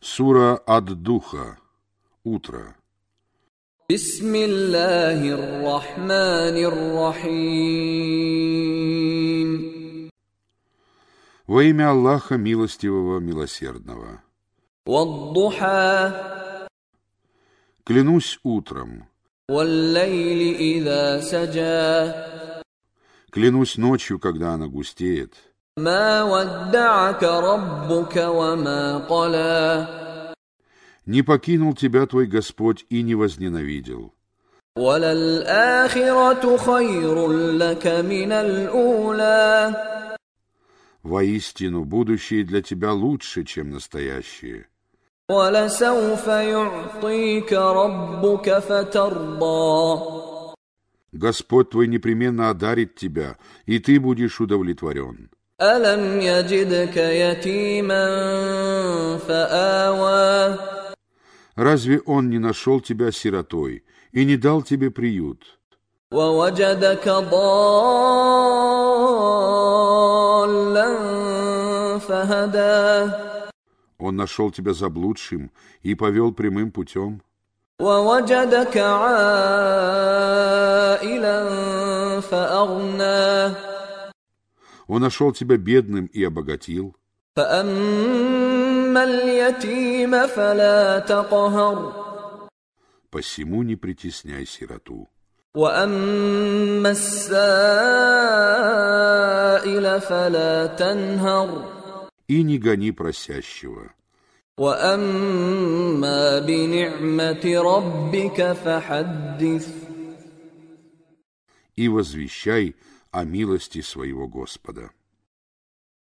Сура от Духа. Утро. Бисмиллахир-рахманир-рахим. Во имя Аллаха Милостивого, Милосердного. Ваддуха. Клянусь утром. Валлейли ида. Клянусь ночью, когда она густеет. Не покинул тебя твой Господь и не возненавидел. Воистину, будущее для тебя лучше, чем настоящее. Господь твой непременно одарит тебя, и ты будешь удовлетворен. ألم يجدك يتيما فآوى Разве Он не нашел тебя сиротой и не дал тебе приют? ووجدك ضالا فهدى Он нашел тебя заблудшим и повел прямым путем. ووجدك عائلا فأغنى Он нашел тебя бедным и обогатил. فأما اليتيم فلا تقهر Посему не притесняй сироту. وأما السائل فلا تنهر И не гони просящего. وأما بنعمة ربك فحدث и возвещай о милости своего Господа.